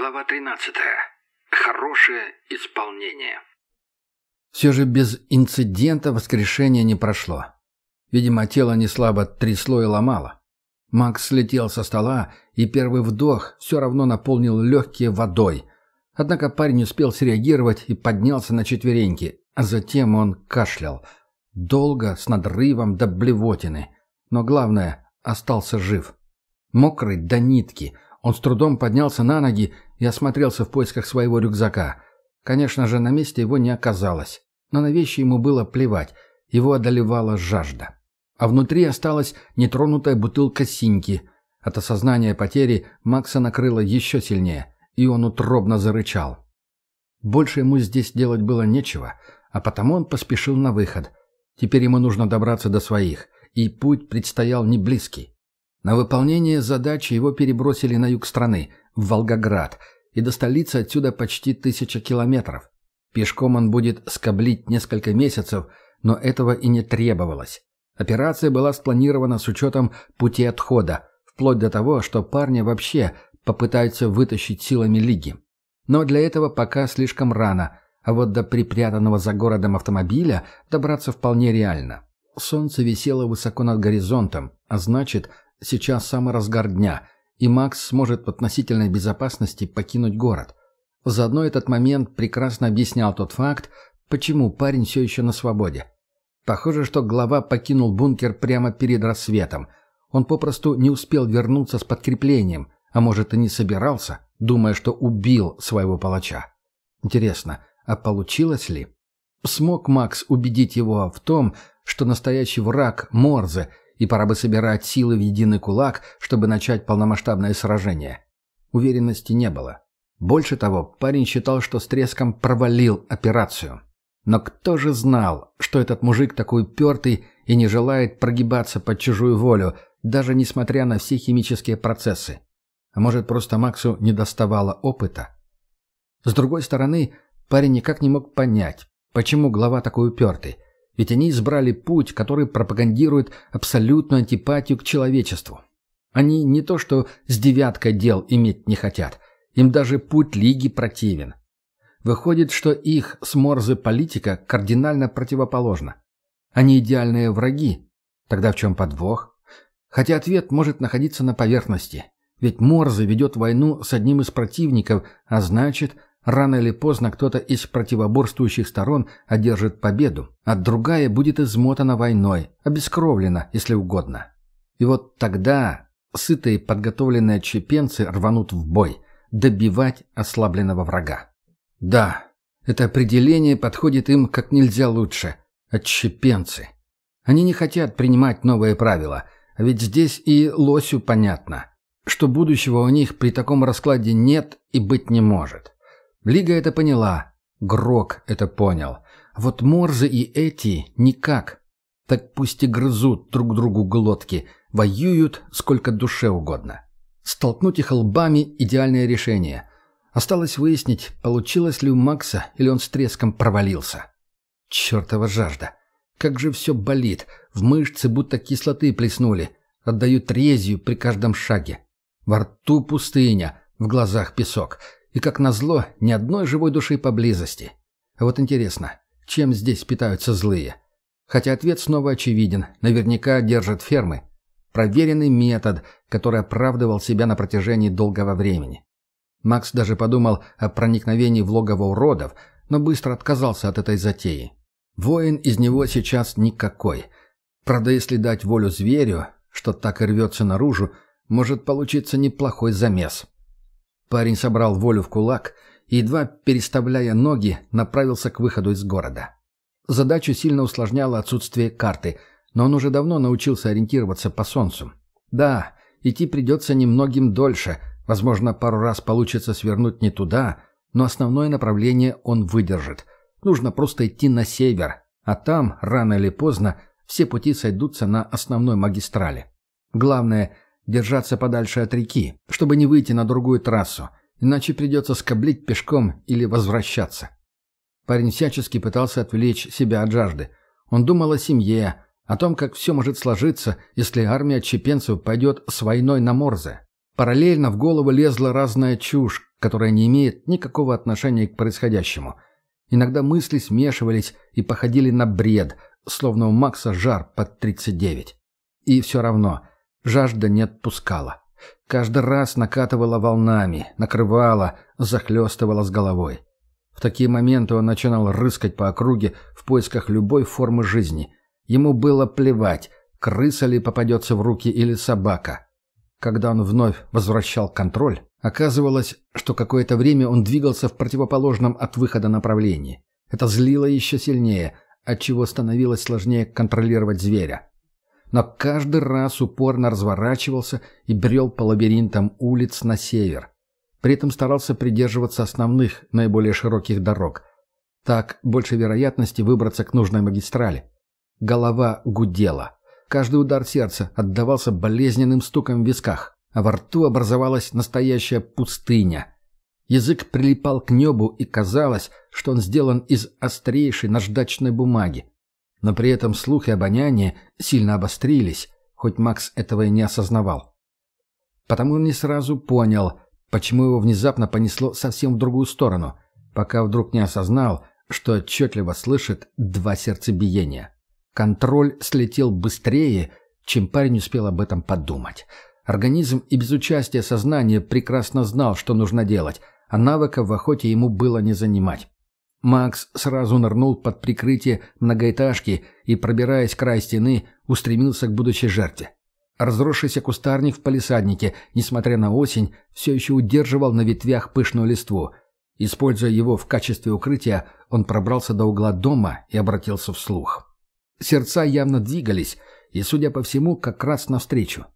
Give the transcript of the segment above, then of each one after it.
Глава 13. Хорошее исполнение. Все же без инцидента воскрешение не прошло. Видимо, тело неслабо трясло и ломало. Макс слетел со стола, и первый вдох все равно наполнил легкие водой. Однако парень успел среагировать и поднялся на четвереньки, а затем он кашлял. Долго, с надрывом до блевотины. Но главное, остался жив. Мокрый до нитки. Он с трудом поднялся на ноги и осмотрелся в поисках своего рюкзака. Конечно же, на месте его не оказалось. Но на вещи ему было плевать. Его одолевала жажда. А внутри осталась нетронутая бутылка синьки. От осознания потери Макса накрыло еще сильнее, и он утробно зарычал. Больше ему здесь делать было нечего, а потому он поспешил на выход. Теперь ему нужно добраться до своих, и путь предстоял не близкий. На выполнение задачи его перебросили на юг страны, в Волгоград, и до столицы отсюда почти тысяча километров. Пешком он будет скоблить несколько месяцев, но этого и не требовалось. Операция была спланирована с учетом пути отхода, вплоть до того, что парня вообще попытаются вытащить силами Лиги. Но для этого пока слишком рано, а вот до припрятанного за городом автомобиля добраться вполне реально. Солнце висело высоко над горизонтом, а значит, сейчас самый разгар дня, и Макс сможет в относительной безопасности покинуть город. Заодно этот момент прекрасно объяснял тот факт, почему парень все еще на свободе. Похоже, что глава покинул бункер прямо перед рассветом. Он попросту не успел вернуться с подкреплением, а может и не собирался, думая, что убил своего палача. Интересно, а получилось ли? Смог Макс убедить его в том, что настоящий враг – Морзе, и пора бы собирать силы в единый кулак, чтобы начать полномасштабное сражение? Уверенности не было. Больше того, парень считал, что с треском провалил операцию. Но кто же знал, что этот мужик такой упертый и не желает прогибаться под чужую волю, даже несмотря на все химические процессы? А может, просто Максу не доставало опыта? С другой стороны, парень никак не мог понять, почему глава такой упертый. Ведь они избрали путь, который пропагандирует абсолютную антипатию к человечеству. Они не то что с девяткой дел иметь не хотят – им даже путь Лиги противен. Выходит, что их с Морзе политика кардинально противоположна. Они идеальные враги. Тогда в чем подвох? Хотя ответ может находиться на поверхности. Ведь Морзе ведет войну с одним из противников, а значит, рано или поздно кто-то из противоборствующих сторон одержит победу, а другая будет измотана войной, обескровлена, если угодно. И вот тогда сытые подготовленные чепенцы рванут в бой – добивать ослабленного врага. Да, это определение подходит им как нельзя лучше. Отщепенцы. Они не хотят принимать новые правила, а ведь здесь и лосю понятно, что будущего у них при таком раскладе нет и быть не может. Лига это поняла, Грок это понял. Вот Морзы и эти никак. Так пусть и грызут друг другу глотки, воюют сколько душе угодно. Столкнуть их лбами – идеальное решение. Осталось выяснить, получилось ли у Макса или он с треском провалился. Чертова жажда. Как же все болит. В мышцы будто кислоты плеснули. Отдают резью при каждом шаге. Во рту пустыня, в глазах песок. И, как назло, ни одной живой души поблизости. А вот интересно, чем здесь питаются злые? Хотя ответ снова очевиден. Наверняка держат фермы. Проверенный метод, который оправдывал себя на протяжении долгого времени. Макс даже подумал о проникновении в логово уродов, но быстро отказался от этой затеи. Воин из него сейчас никакой. Правда, если дать волю зверю, что так и рвется наружу, может получиться неплохой замес. Парень собрал волю в кулак и, едва переставляя ноги, направился к выходу из города. Задачу сильно усложняло отсутствие карты – но он уже давно научился ориентироваться по солнцу. Да, идти придется немногим дольше, возможно, пару раз получится свернуть не туда, но основное направление он выдержит. Нужно просто идти на север, а там, рано или поздно, все пути сойдутся на основной магистрали. Главное – держаться подальше от реки, чтобы не выйти на другую трассу, иначе придется скоблить пешком или возвращаться. Парень всячески пытался отвлечь себя от жажды. Он думал о семье, о том, как все может сложиться, если армия чепенцев пойдет с войной на Морзе. Параллельно в голову лезла разная чушь, которая не имеет никакого отношения к происходящему. Иногда мысли смешивались и походили на бред, словно у Макса жар под 39. И все равно жажда не отпускала. Каждый раз накатывала волнами, накрывала, захлестывала с головой. В такие моменты он начинал рыскать по округе в поисках любой формы жизни. Ему было плевать, крыса ли попадется в руки или собака. Когда он вновь возвращал контроль, оказывалось, что какое-то время он двигался в противоположном от выхода направлении. Это злило еще сильнее, отчего становилось сложнее контролировать зверя но каждый раз упорно разворачивался и брел по лабиринтам улиц на север. При этом старался придерживаться основных, наиболее широких дорог. Так больше вероятности выбраться к нужной магистрали. Голова гудела. Каждый удар сердца отдавался болезненным стуком в висках, а во рту образовалась настоящая пустыня. Язык прилипал к небу, и казалось, что он сделан из острейшей наждачной бумаги но при этом слух и обоняние сильно обострились, хоть Макс этого и не осознавал. Потому он не сразу понял, почему его внезапно понесло совсем в другую сторону, пока вдруг не осознал, что отчетливо слышит два сердцебиения. Контроль слетел быстрее, чем парень успел об этом подумать. Организм и без участия сознания прекрасно знал, что нужно делать, а навыков в охоте ему было не занимать. Макс сразу нырнул под прикрытие многоэтажки и, пробираясь край стены, устремился к будущей жертве. Разросшийся кустарник в палисаднике, несмотря на осень, все еще удерживал на ветвях пышную листву. Используя его в качестве укрытия, он пробрался до угла дома и обратился вслух. Сердца явно двигались, и, судя по всему, как раз навстречу.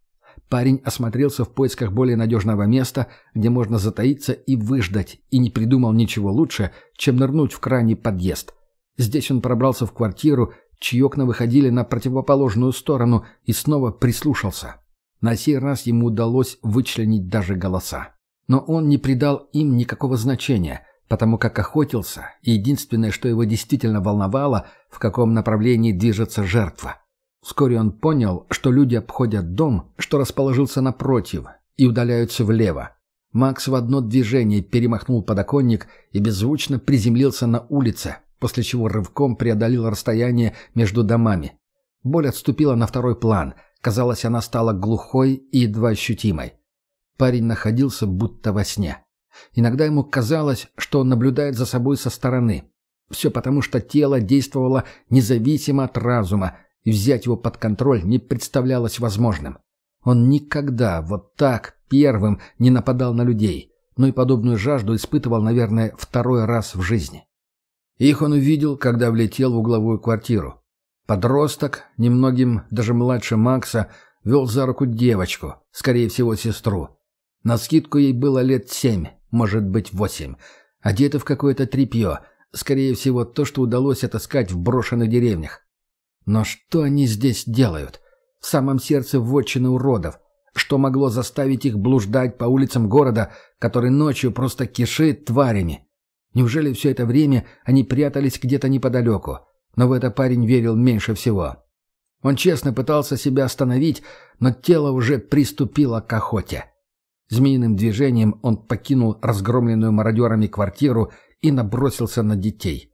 Парень осмотрелся в поисках более надежного места, где можно затаиться и выждать, и не придумал ничего лучше, чем нырнуть в крайний подъезд. Здесь он пробрался в квартиру, чьи окна выходили на противоположную сторону, и снова прислушался. На сей раз ему удалось вычленить даже голоса. Но он не придал им никакого значения, потому как охотился, и единственное, что его действительно волновало, в каком направлении движется жертва – Вскоре он понял, что люди обходят дом, что расположился напротив, и удаляются влево. Макс в одно движение перемахнул подоконник и беззвучно приземлился на улице, после чего рывком преодолел расстояние между домами. Боль отступила на второй план. Казалось, она стала глухой и едва ощутимой. Парень находился будто во сне. Иногда ему казалось, что он наблюдает за собой со стороны. Все потому, что тело действовало независимо от разума, взять его под контроль не представлялось возможным. Он никогда вот так первым не нападал на людей, но и подобную жажду испытывал, наверное, второй раз в жизни. Их он увидел, когда влетел в угловую квартиру. Подросток, немногим даже младше Макса, вел за руку девочку, скорее всего, сестру. На скидку ей было лет семь, может быть, восемь. Одета в какое-то тряпье, скорее всего, то, что удалось отыскать в брошенных деревнях. Но что они здесь делают? В самом сердце вотчины уродов. Что могло заставить их блуждать по улицам города, который ночью просто кишит тварями? Неужели все это время они прятались где-то неподалеку? Но в это парень верил меньше всего. Он честно пытался себя остановить, но тело уже приступило к охоте. Змеиным движением он покинул разгромленную мародерами квартиру и набросился на детей.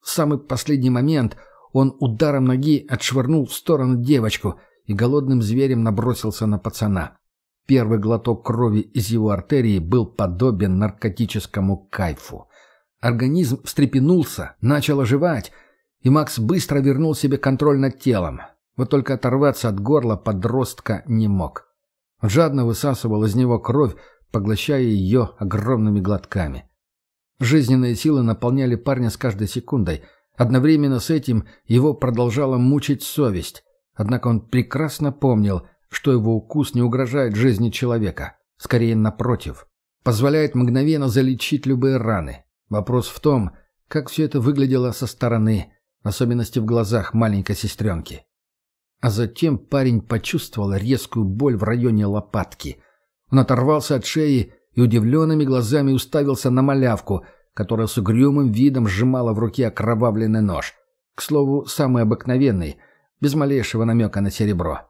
В самый последний момент он ударом ноги отшвырнул в сторону девочку и голодным зверем набросился на пацана. Первый глоток крови из его артерии был подобен наркотическому кайфу. Организм встрепенулся, начал оживать, и Макс быстро вернул себе контроль над телом. Вот только оторваться от горла подростка не мог. Он жадно высасывал из него кровь, поглощая ее огромными глотками. Жизненные силы наполняли парня с каждой секундой – Одновременно с этим его продолжала мучить совесть. Однако он прекрасно помнил, что его укус не угрожает жизни человека. Скорее, напротив. Позволяет мгновенно залечить любые раны. Вопрос в том, как все это выглядело со стороны, в особенности в глазах маленькой сестренки. А затем парень почувствовал резкую боль в районе лопатки. Он оторвался от шеи и удивленными глазами уставился на малявку – которая с угрюмым видом сжимала в руке окровавленный нож. К слову, самый обыкновенный, без малейшего намека на серебро.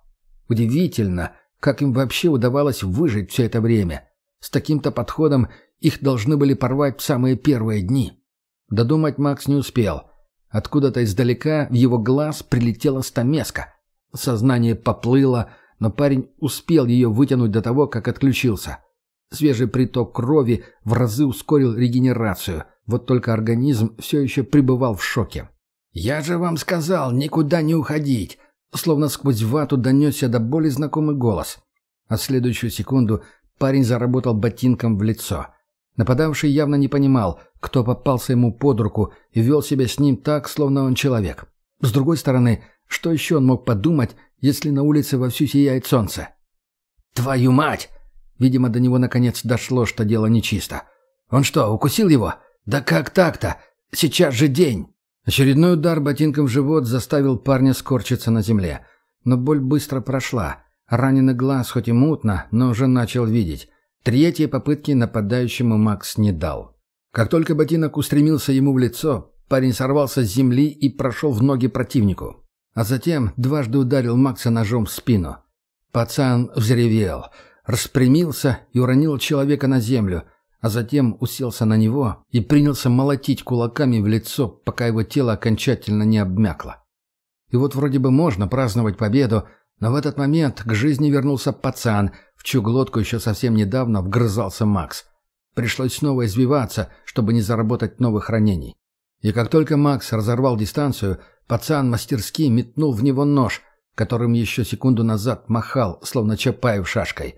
Удивительно, как им вообще удавалось выжить все это время. С таким-то подходом их должны были порвать в самые первые дни. Додумать Макс не успел. Откуда-то издалека в его глаз прилетела стамеска. Сознание поплыло, но парень успел ее вытянуть до того, как отключился. Свежий приток крови в разы ускорил регенерацию, вот только организм все еще пребывал в шоке. «Я же вам сказал, никуда не уходить!» Словно сквозь вату донесся до боли знакомый голос. А следующую секунду парень заработал ботинком в лицо. Нападавший явно не понимал, кто попался ему под руку и вел себя с ним так, словно он человек. С другой стороны, что еще он мог подумать, если на улице вовсю сияет солнце? «Твою мать!» Видимо, до него наконец дошло, что дело нечисто. «Он что, укусил его? Да как так-то? Сейчас же день!» Очередной удар ботинком в живот заставил парня скорчиться на земле. Но боль быстро прошла. Раненый глаз хоть и мутно, но уже начал видеть. Третьей попытки нападающему Макс не дал. Как только ботинок устремился ему в лицо, парень сорвался с земли и прошел в ноги противнику. А затем дважды ударил Макса ножом в спину. Пацан взревел, распрямился и уронил человека на землю – а затем уселся на него и принялся молотить кулаками в лицо, пока его тело окончательно не обмякло. И вот вроде бы можно праздновать победу, но в этот момент к жизни вернулся пацан, в чью глотку еще совсем недавно вгрызался Макс. Пришлось снова извиваться, чтобы не заработать новых ранений. И как только Макс разорвал дистанцию, пацан мастерски метнул в него нож, которым еще секунду назад махал, словно Чапаев шашкой.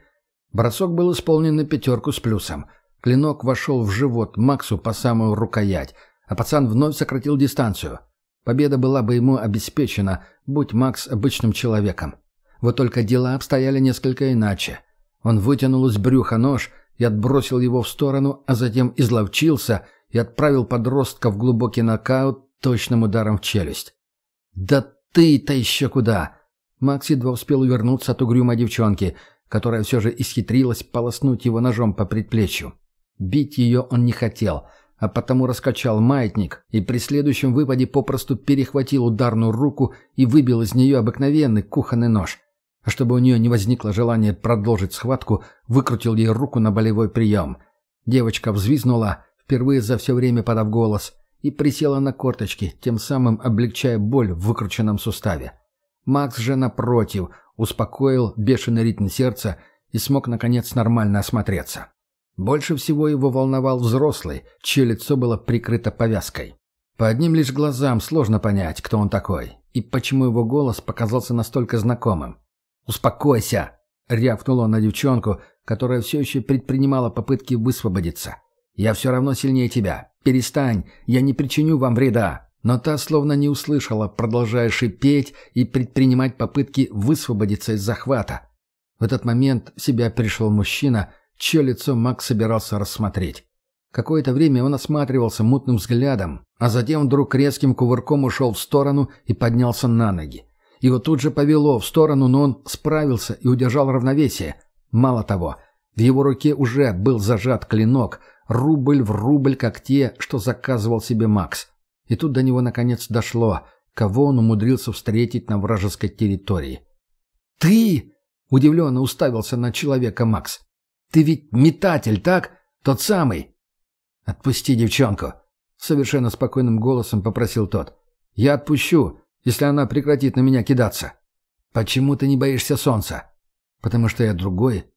Бросок был исполнен на пятерку с плюсом — Клинок вошел в живот Максу по самую рукоять, а пацан вновь сократил дистанцию. Победа была бы ему обеспечена, будь Макс обычным человеком. Вот только дела обстояли несколько иначе. Он вытянул из брюха нож и отбросил его в сторону, а затем изловчился и отправил подростка в глубокий нокаут точным ударом в челюсть. «Да ты-то еще куда!» Макс едва успел увернуться от угрюмой девчонки, которая все же исхитрилась полоснуть его ножом по предплечью. Бить ее он не хотел, а потому раскачал маятник и при следующем выпаде попросту перехватил ударную руку и выбил из нее обыкновенный кухонный нож. А чтобы у нее не возникло желания продолжить схватку, выкрутил ей руку на болевой прием. Девочка взвизнула, впервые за все время подав голос, и присела на корточки, тем самым облегчая боль в выкрученном суставе. Макс же, напротив, успокоил бешеный ритм сердца и смог, наконец, нормально осмотреться. Больше всего его волновал взрослый, чье лицо было прикрыто повязкой. По одним лишь глазам сложно понять, кто он такой, и почему его голос показался настолько знакомым. «Успокойся!» — рявкнул он на девчонку, которая все еще предпринимала попытки высвободиться. «Я все равно сильнее тебя. Перестань, я не причиню вам вреда». Но та словно не услышала, продолжая шипеть и предпринимать попытки высвободиться из захвата. В этот момент в себя пришел мужчина, чье лицо Макс собирался рассмотреть. Какое-то время он осматривался мутным взглядом, а затем вдруг резким кувырком ушел в сторону и поднялся на ноги. Его тут же повело в сторону, но он справился и удержал равновесие. Мало того, в его руке уже был зажат клинок, рубль в рубль, как те, что заказывал себе Макс. И тут до него наконец дошло, кого он умудрился встретить на вражеской территории. «Ты!» — удивленно уставился на человека Макс. Ты ведь метатель, так? Тот самый?» «Отпусти девчонку», — совершенно спокойным голосом попросил тот. «Я отпущу, если она прекратит на меня кидаться». «Почему ты не боишься солнца?» «Потому что я другой».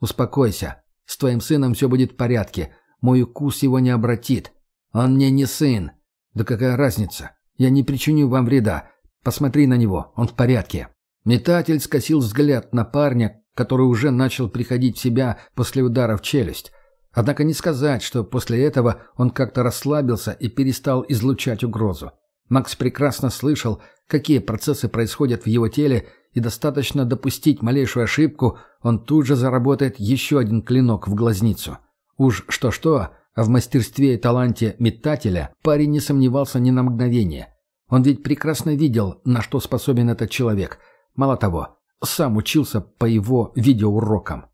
«Успокойся. С твоим сыном все будет в порядке. Мой укус его не обратит. Он мне не сын. Да какая разница? Я не причиню вам вреда. Посмотри на него, он в порядке». Метатель скосил взгляд на парня, который уже начал приходить в себя после удара в челюсть. Однако не сказать, что после этого он как-то расслабился и перестал излучать угрозу. Макс прекрасно слышал, какие процессы происходят в его теле, и достаточно допустить малейшую ошибку, он тут же заработает еще один клинок в глазницу. Уж что-что, а в мастерстве и таланте метателя парень не сомневался ни на мгновение. Он ведь прекрасно видел, на что способен этот человек. Мало того, сам учился по его видеоурокам.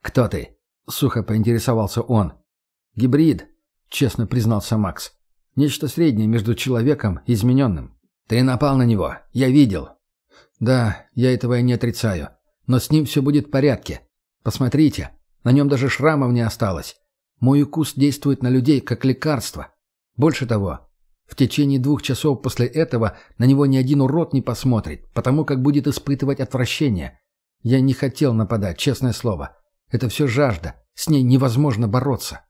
«Кто ты?» — сухо поинтересовался он. «Гибрид», — честно признался Макс. «Нечто среднее между человеком и измененным. Ты напал на него. Я видел». «Да, я этого и не отрицаю. Но с ним все будет в порядке. Посмотрите, на нем даже шрамов не осталось. Мой укус действует на людей как лекарство. Больше того, в течение двух часов после этого на него ни один урод не посмотрит, потому как будет испытывать отвращение. Я не хотел нападать, честное слово. Это все жажда. С ней невозможно бороться.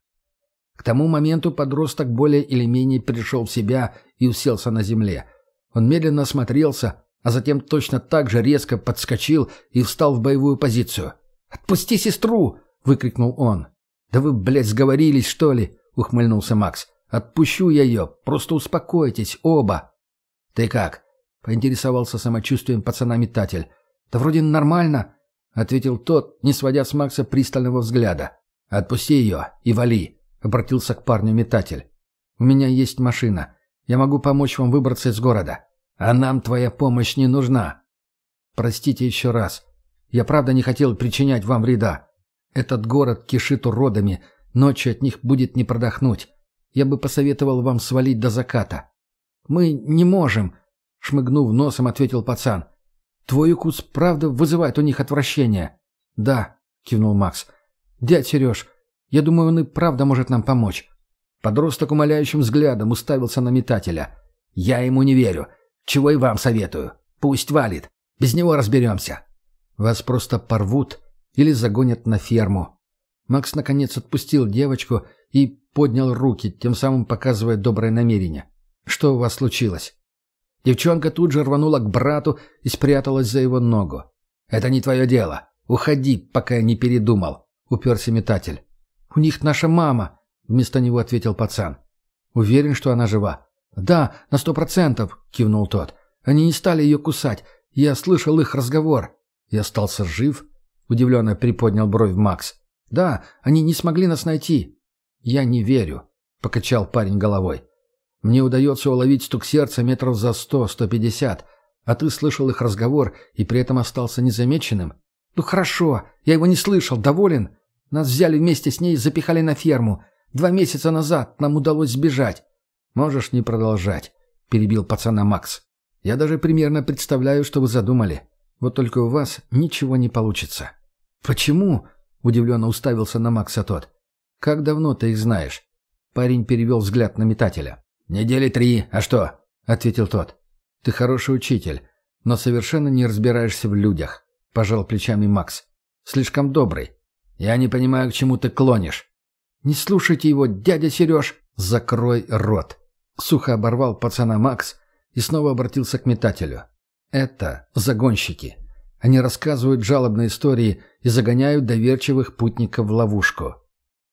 К тому моменту подросток более или менее пришел в себя и уселся на земле. Он медленно осмотрелся, а затем точно так же резко подскочил и встал в боевую позицию. «Отпусти сестру!» — выкрикнул он. «Да вы, блядь, сговорились, что ли?» — ухмыльнулся Макс. «Отпущу я ее. Просто успокойтесь, оба». «Ты как?» — поинтересовался самочувствием пацана-метатель. «Да вроде нормально», — ответил тот, не сводя с Макса пристального взгляда. «Отпусти ее и вали», — обратился к парню метатель. «У меня есть машина. Я могу помочь вам выбраться из города. А нам твоя помощь не нужна». «Простите еще раз. Я правда не хотел причинять вам вреда. Этот город кишит уродами. Ночью от них будет не продохнуть. Я бы посоветовал вам свалить до заката». «Мы не можем», — шмыгнув носом, ответил пацан. «Твой укус правда вызывает у них отвращение?» «Да», — кивнул Макс. «Дядь Сереж, я думаю, он и правда может нам помочь». Подросток умоляющим взглядом уставился на метателя. «Я ему не верю. Чего и вам советую. Пусть валит. Без него разберемся». «Вас просто порвут или загонят на ферму». Макс наконец отпустил девочку и поднял руки, тем самым показывая доброе намерение. «Что у вас случилось?» Девчонка тут же рванула к брату и спряталась за его ногу. «Это не твое дело. Уходи, пока я не передумал», — уперся метатель. «У них наша мама», — вместо него ответил пацан. «Уверен, что она жива?» «Да, на сто процентов», — кивнул тот. «Они не стали ее кусать. Я слышал их разговор». «Я остался жив?» — удивленно приподнял бровь Макс. «Да, они не смогли нас найти». «Я не верю», — покачал парень головой. «Мне удается уловить стук сердца метров за сто-сто пятьдесят, а ты слышал их разговор и при этом остался незамеченным?» «Ну хорошо, я его не слышал, доволен?» Нас взяли вместе с ней и запихали на ферму. Два месяца назад нам удалось сбежать. Можешь не продолжать, перебил пацана Макс. Я даже примерно представляю, что вы задумали. Вот только у вас ничего не получится. Почему? Удивленно уставился на Макса тот. Как давно ты их знаешь? Парень перевел взгляд на метателя. «Недели три, а что?» — ответил тот. «Ты хороший учитель, но совершенно не разбираешься в людях», — пожал плечами Макс. «Слишком добрый. Я не понимаю, к чему ты клонишь. Не слушайте его, дядя Сереж. Закрой рот. Сухо оборвал пацана Макс и снова обратился к метателю. Это загонщики. Они рассказывают жалобные истории и загоняют доверчивых путников в ловушку.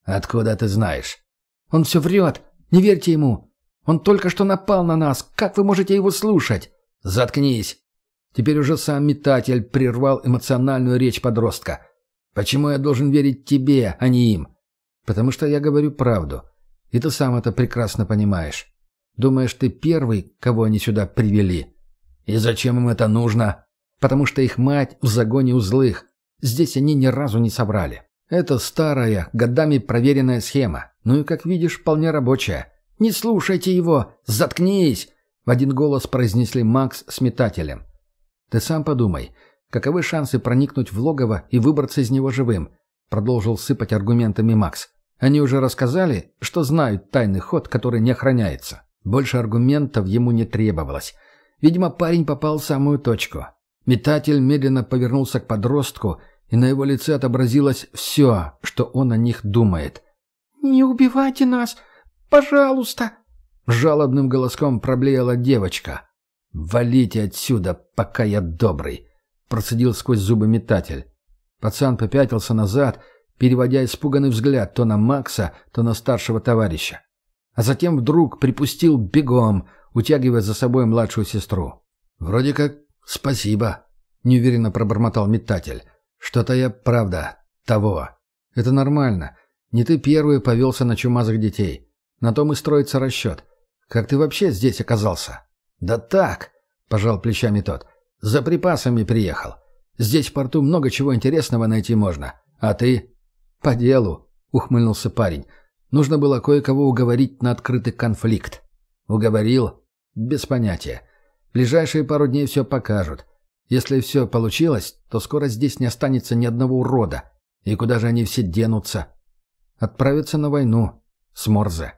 Откуда ты знаешь? Он все врет. Не верьте ему. Он только что напал на нас. Как вы можете его слушать? Заткнись. Теперь уже сам метатель прервал эмоциональную речь подростка. Почему я должен верить тебе, а не им? Потому что я говорю правду. И ты сам это прекрасно понимаешь. Думаешь, ты первый, кого они сюда привели? И зачем им это нужно? Потому что их мать в загоне у злых. Здесь они ни разу не собрали. Это старая, годами проверенная схема. Ну и, как видишь, вполне рабочая. «Не слушайте его! Заткнись!» В один голос произнесли Макс с метателем. «Ты сам подумай. Каковы шансы проникнуть в логово и выбраться из него живым? Продолжил сыпать аргументами Макс. Они уже рассказали, что знают тайный ход, который не охраняется. Больше аргументов ему не требовалось. Видимо, парень попал в самую точку. Метатель медленно повернулся к подростку, и на его лице отобразилось все, что он о них думает. «Не убивайте нас! Пожалуйста!» Жалобным голоском проблеяла девочка. «Валите отсюда, пока я добрый!» Процедил сквозь зубы метатель. Пацан попятился назад, переводя испуганный взгляд то на Макса, то на старшего товарища. А затем вдруг припустил бегом, утягивая за собой младшую сестру. «Вроде как спасибо», — неуверенно пробормотал метатель. «Что-то я, правда, того. Это нормально. Не ты первый повелся на чумазых детей. На том и строится расчет. Как ты вообще здесь оказался?» «Да так», — пожал плечами тот. За припасами приехал. Здесь в порту много чего интересного найти можно. А ты?» «По делу», — ухмыльнулся парень. «Нужно было кое-кого уговорить на открытый конфликт». «Уговорил?» «Без понятия. Ближайшие пару дней все покажут. Если все получилось, то скоро здесь не останется ни одного урода. И куда же они все денутся?» Отправиться на войну. С Морзе.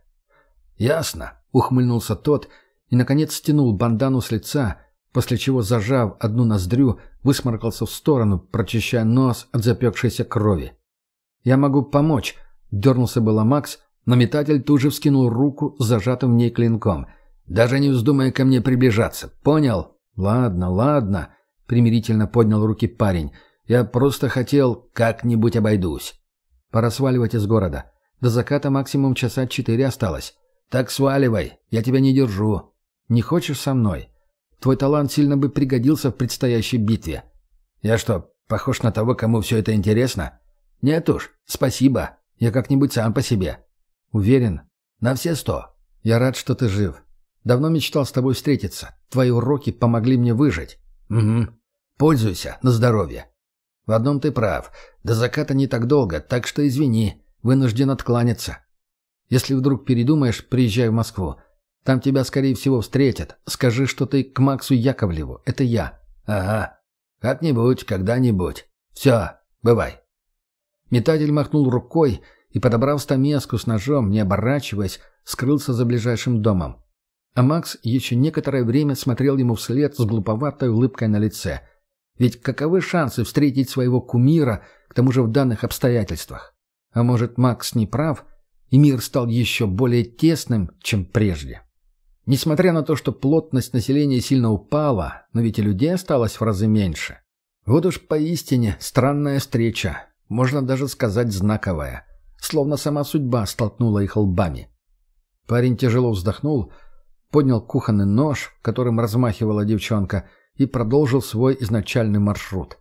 «Ясно», — ухмыльнулся тот и, наконец, стянул бандану с лица, после чего, зажав одну ноздрю, высморкался в сторону, прочищая нос от запекшейся крови. «Я могу помочь», — дернулся было Макс, но метатель тут же вскинул руку с зажатым в ней клинком. «Даже не вздумай ко мне приближаться, понял?» «Ладно, ладно», — примирительно поднял руки парень. «Я просто хотел, как-нибудь обойдусь». «Пора сваливать из города. До заката максимум часа четыре осталось». «Так сваливай, я тебя не держу». «Не хочешь со мной? Твой талант сильно бы пригодился в предстоящей битве». «Я что, похож на того, кому все это интересно?» «Нет уж, спасибо. Я как-нибудь сам по себе». «Уверен?» «На все сто». «Я рад, что ты жив. Давно мечтал с тобой встретиться. Твои уроки помогли мне выжить». «Угу. Пользуйся, на здоровье». «В одном ты прав. До заката не так долго, так что извини. Вынужден откланяться. Если вдруг передумаешь, приезжай в Москву. Там тебя, скорее всего, встретят. Скажи, что ты к Максу Яковлеву. Это я». «Ага. Как-нибудь, когда-нибудь. Все, бывай». Метатель махнул рукой и, подобрав стамеску с ножом, не оборачиваясь, скрылся за ближайшим домом. А Макс еще некоторое время смотрел ему вслед с глуповатой улыбкой на лице. Ведь каковы шансы встретить своего кумира, к тому же в данных обстоятельствах? А может, Макс не прав, и мир стал еще более тесным, чем прежде? Несмотря на то, что плотность населения сильно упала, но ведь и людей осталось в разы меньше. Вот уж поистине странная встреча, можно даже сказать знаковая. Словно сама судьба столкнула их лбами. Парень тяжело вздохнул, поднял кухонный нож, которым размахивала девчонка, и продолжил свой изначальный маршрут.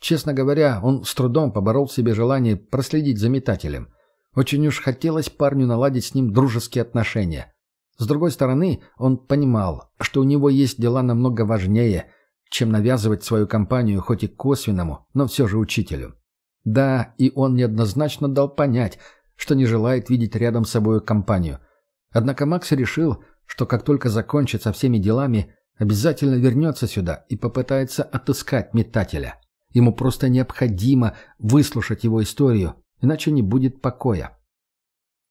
Честно говоря, он с трудом поборол в себе желание проследить за метателем. Очень уж хотелось парню наладить с ним дружеские отношения. С другой стороны, он понимал, что у него есть дела намного важнее, чем навязывать свою компанию хоть и косвенному, но все же учителю. Да, и он неоднозначно дал понять, что не желает видеть рядом с собой компанию. Однако Макс решил, что как только закончит со всеми делами, обязательно вернется сюда и попытается отыскать метателя. Ему просто необходимо выслушать его историю, иначе не будет покоя.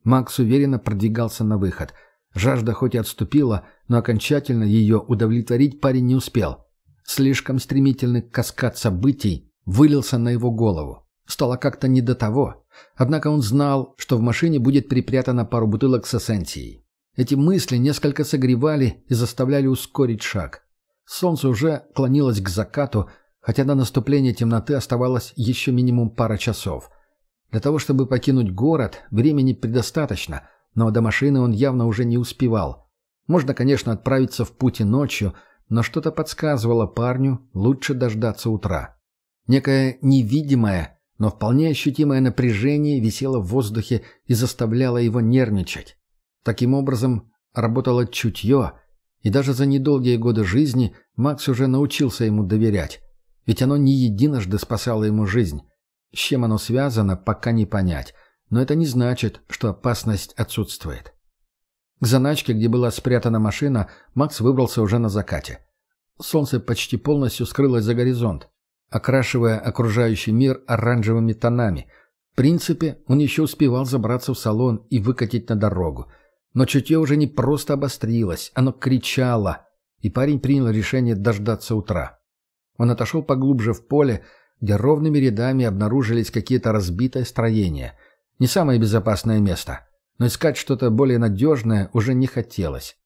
Макс уверенно продвигался на выход. Жажда хоть и отступила, но окончательно ее удовлетворить парень не успел. Слишком стремительный каскад событий вылился на его голову. Стало как-то не до того. Однако он знал, что в машине будет припрятана пару бутылок с эссенцией. Эти мысли несколько согревали и заставляли ускорить шаг. Солнце уже клонилось к закату, хотя до наступления темноты оставалось еще минимум пара часов. Для того, чтобы покинуть город, времени предостаточно, но до машины он явно уже не успевал. Можно, конечно, отправиться в путь и ночью, но что-то подсказывало парню, лучше дождаться утра. Некое невидимое, но вполне ощутимое напряжение висело в воздухе и заставляло его нервничать. Таким образом, работало чутье, и даже за недолгие годы жизни Макс уже научился ему доверять. Ведь оно не единожды спасало ему жизнь. С чем оно связано, пока не понять, но это не значит, что опасность отсутствует. К заначке, где была спрятана машина, Макс выбрался уже на закате. Солнце почти полностью скрылось за горизонт окрашивая окружающий мир оранжевыми тонами. В принципе, он еще успевал забраться в салон и выкатить на дорогу. Но чутье уже не просто обострилось, оно кричало, и парень принял решение дождаться утра. Он отошел поглубже в поле, где ровными рядами обнаружились какие-то разбитые строения. Не самое безопасное место, но искать что-то более надежное уже не хотелось.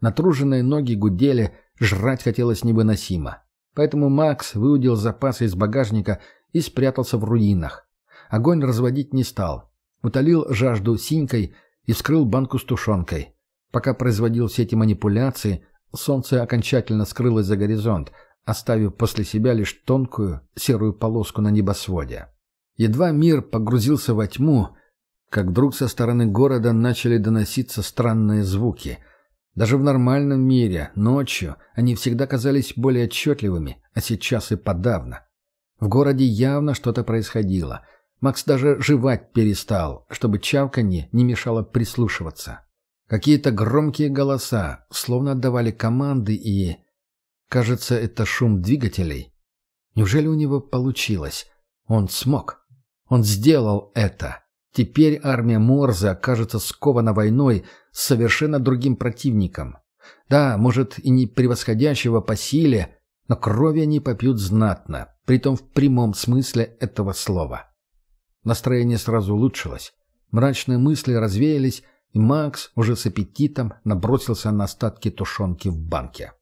Натруженные ноги гудели, жрать хотелось невыносимо. Поэтому Макс выудил запасы из багажника и спрятался в руинах. Огонь разводить не стал. Утолил жажду синькой и вскрыл банку с тушенкой. Пока производил все эти манипуляции, солнце окончательно скрылось за горизонт, оставив после себя лишь тонкую серую полоску на небосводе. Едва мир погрузился во тьму, как вдруг со стороны города начали доноситься странные звуки — даже в нормальном мире, ночью, они всегда казались более отчетливыми, а сейчас и подавно. В городе явно что-то происходило. Макс даже жевать перестал, чтобы чавканье не мешало прислушиваться. Какие-то громкие голоса, словно отдавали команды и... Кажется, это шум двигателей. Неужели у него получилось? Он смог. Он сделал это. Теперь армия Морзе окажется скована войной с совершенно другим противником. Да, может, и не превосходящего по силе, но крови они попьют знатно, притом в прямом смысле этого слова. Настроение сразу улучшилось. Мрачные мысли развеялись, и Макс уже с аппетитом набросился на остатки тушенки в банке.